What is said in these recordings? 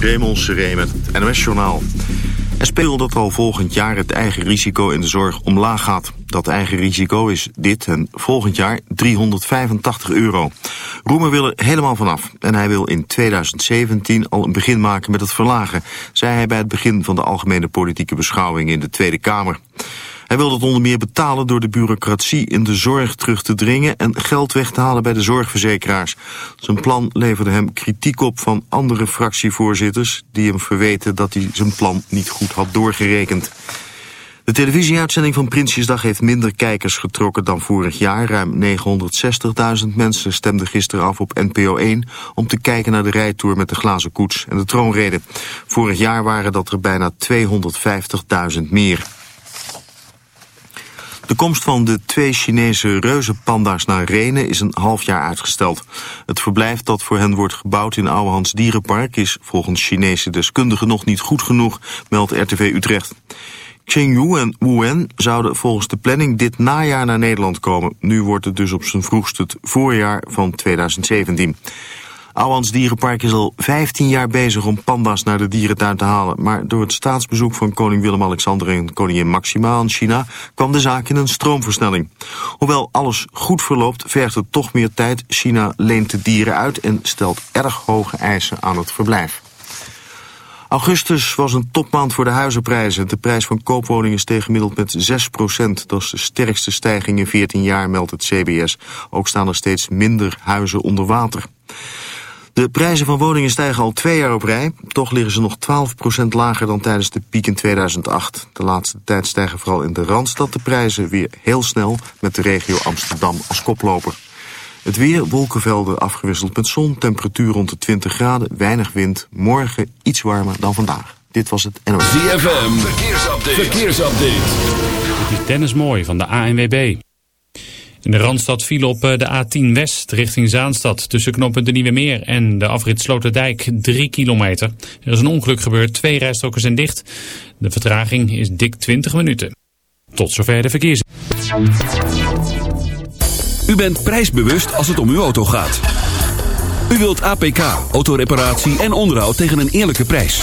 Raymond Seré het NOS-journaal. Er speelt dat al volgend jaar het eigen risico in de zorg omlaag gaat. Dat eigen risico is dit en volgend jaar 385 euro. Roemer wil er helemaal vanaf. En hij wil in 2017 al een begin maken met het verlagen... zei hij bij het begin van de algemene politieke beschouwing in de Tweede Kamer. Hij wil dat onder meer betalen door de bureaucratie in de zorg terug te dringen en geld weg te halen bij de zorgverzekeraars. Zijn plan leverde hem kritiek op van andere fractievoorzitters die hem verweten dat hij zijn plan niet goed had doorgerekend. De televisieuitzending van Prinsjesdag heeft minder kijkers getrokken dan vorig jaar. Ruim 960.000 mensen stemden gisteren af op NPO 1 om te kijken naar de rijtour met de glazen koets en de troonrede. Vorig jaar waren dat er bijna 250.000 meer. De komst van de twee Chinese reuzenpanda's naar Renen is een half jaar uitgesteld. Het verblijf dat voor hen wordt gebouwd in Ouwehands Dierenpark is volgens Chinese deskundigen nog niet goed genoeg, meldt RTV Utrecht. Chengyu en Wuhan zouden volgens de planning dit najaar naar Nederland komen. Nu wordt het dus op zijn vroegst het voorjaar van 2017. Ouwans Dierenpark is al 15 jaar bezig om panda's naar de dierentuin te halen. Maar door het staatsbezoek van koning Willem-Alexander en koningin Maxima aan China kwam de zaak in een stroomversnelling. Hoewel alles goed verloopt, vergt het toch meer tijd. China leent de dieren uit en stelt erg hoge eisen aan het verblijf. Augustus was een topmaand voor de huizenprijzen. De prijs van koopwoningen steeg gemiddeld met 6% Dat is de sterkste stijging in 14 jaar, meldt het CBS. Ook staan er steeds minder huizen onder water. De prijzen van woningen stijgen al twee jaar op rij. Toch liggen ze nog 12% lager dan tijdens de piek in 2008. De laatste tijd stijgen vooral in de Randstad de prijzen weer heel snel... met de regio Amsterdam als koploper. Het weer, wolkenvelden afgewisseld met zon, temperatuur rond de 20 graden, weinig wind. Morgen iets warmer dan vandaag. Dit was het NOS. ZFM, verkeersupdate. verkeersupdate. Dit is Dennis Mooi van de ANWB. In de Randstad viel op eh, de A10 West richting Zaanstad. Tussen knooppunt de Nieuwe Meer en de afrit Sloterdijk 3 kilometer. Er is een ongeluk gebeurd, twee rijstroken zijn dicht. De vertraging is dik 20 minuten. Tot zover de verkeers. U bent prijsbewust als het om uw auto gaat. U wilt APK, autoreparatie en onderhoud tegen een eerlijke prijs.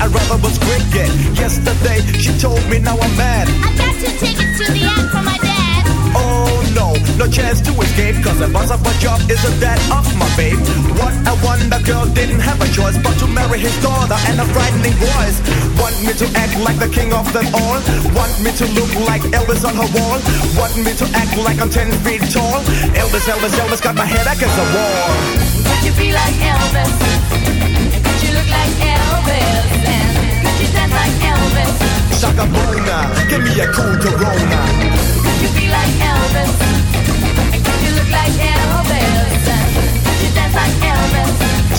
I rather was cricket. Yesterday she told me now I'm mad. I got two tickets to the act from my dad. Oh no, no chance to escape. Cause the boss of my job isn't that of my babe. What a wonder girl didn't have a choice but to marry his daughter and a frightening voice. Want me to act like the king of them all? Want me to look like Elvis on her wall? Want me to act like I'm 10 feet tall? Elvis, Elvis, Elvis got my head against the wall. Could you be like Elvis? Look like Elvis? And could you dance like Elvis? Shaka Bona, give me a cool Corona. Could you be like Elvis? And could you look like Elvis?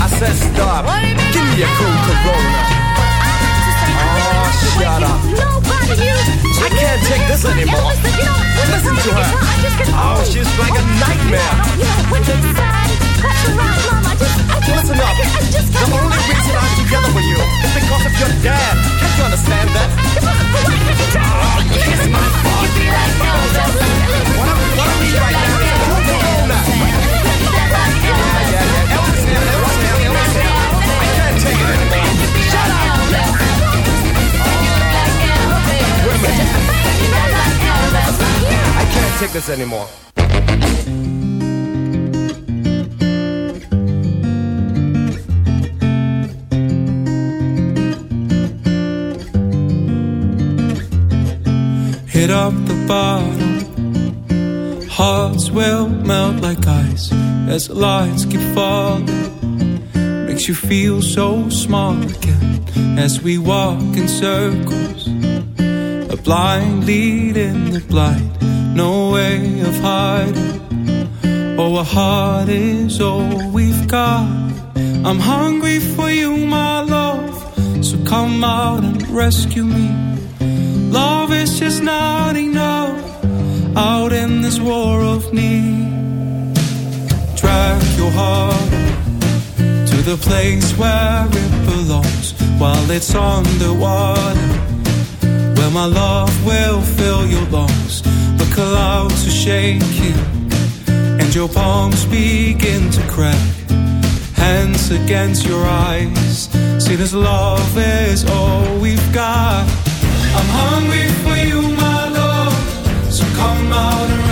I said stop. What do you mean Give me a cool Corona. Oh, oh shut up. I can't take this anymore. Listen to her. Oh, she's like a nightmare. Anymore. hit up the bottom. Hearts will melt like ice as the lights keep falling. Makes you feel so small again as we walk in circles. A blind lead in the blind, no way of hiding. Oh, a heart is all we've got. I'm hungry for you, my love. So come out and rescue me. Love is just not enough out in this war of need. Drag your heart to the place where it belongs while it's underwater. Where my love will fill your lungs. The clouds are shaking and your palms begin to crack. Hands against your eyes. See, this love is all we've got. I'm hungry for you, my love. So come out and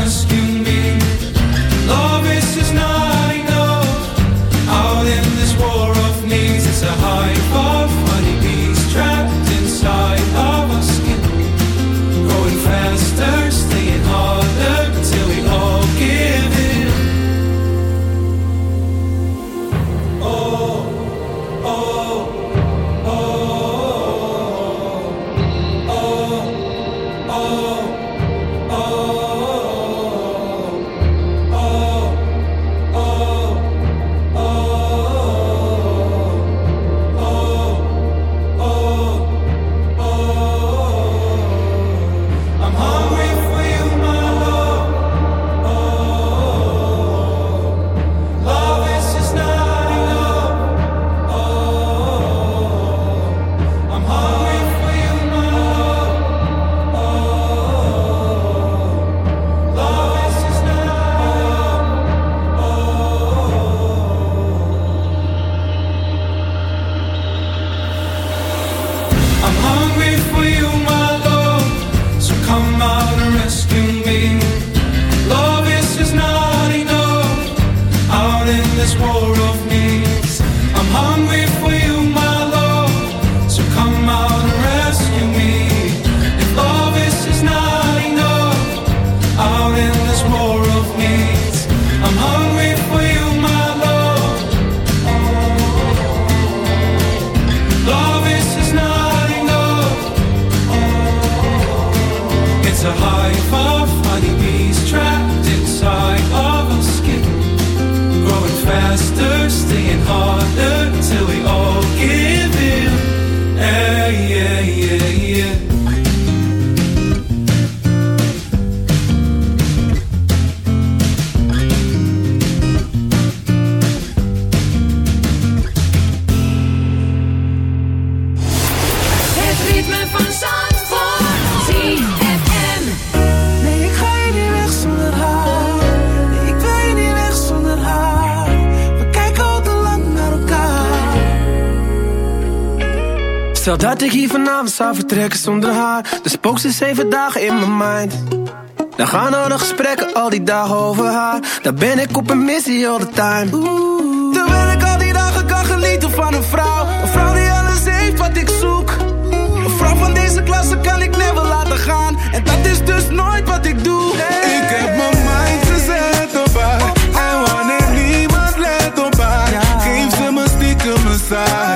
Dat ik hier vanavond zou vertrekken zonder haar. Dus spook ze zeven dagen in mijn mind. Dan gaan er nog gesprekken al die dagen over haar. Dan ben ik op een missie all the time. Oeh. Terwijl ik al die dagen kan genieten van een vrouw. Een vrouw die alles heeft wat ik zoek. Een vrouw van deze klasse kan ik never laten gaan. En dat is dus nooit wat ik doe. Ik heb mijn mind gezet op haar. En wanneer niemand let op haar Geef ze me stiekem een saai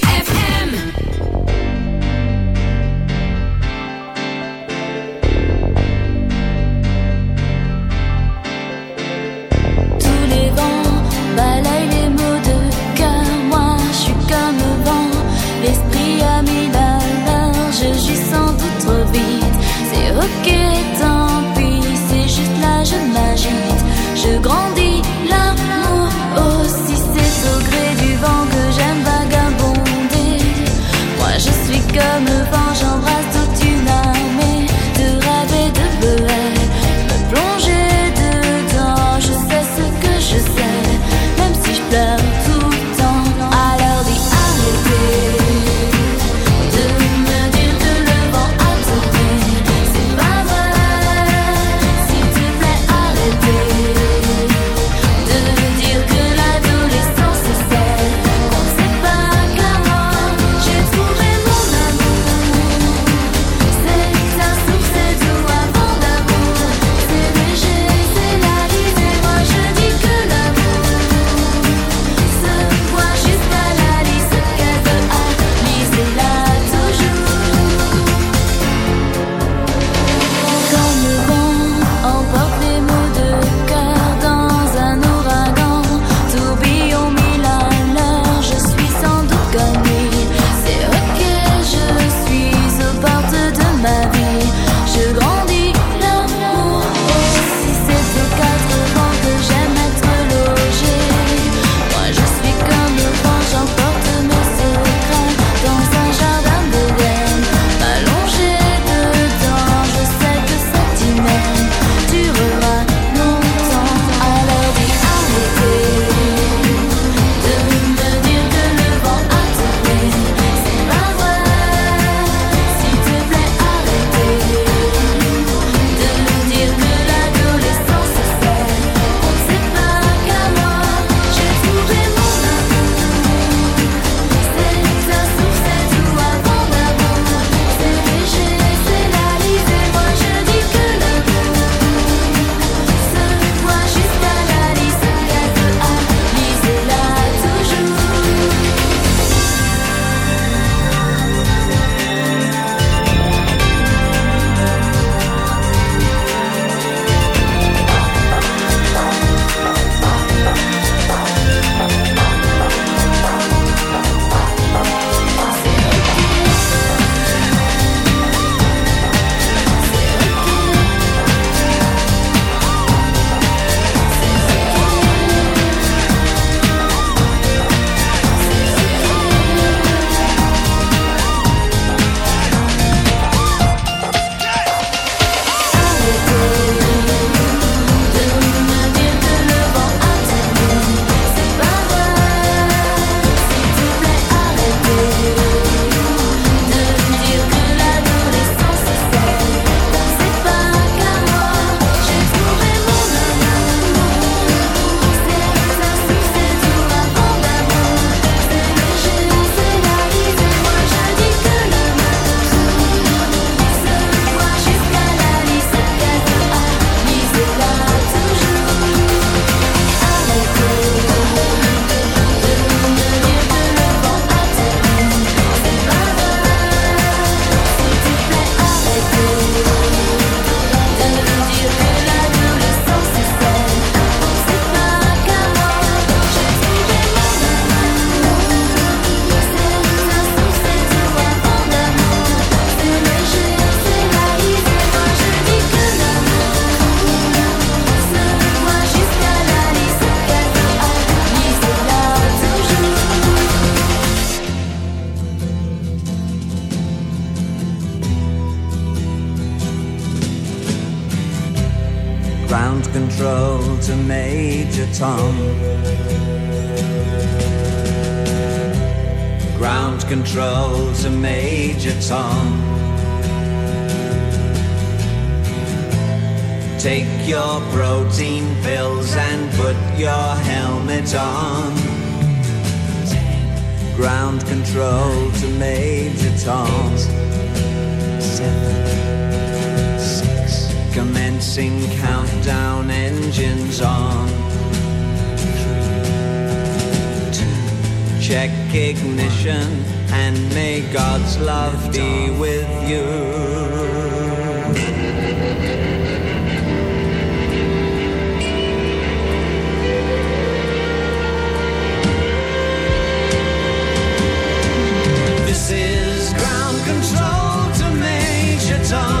Tom. Ground control to Major Tom. Take your protein pills and put your helmet on. Ground control to Major Tom. Seven, six. Commencing countdown engines on. Check ignition and may God's love be with you. This is ground control to Major Tom.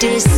practice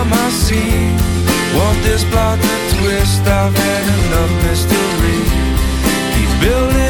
time I see. Want this plot to twist? I've had enough mystery. Keep building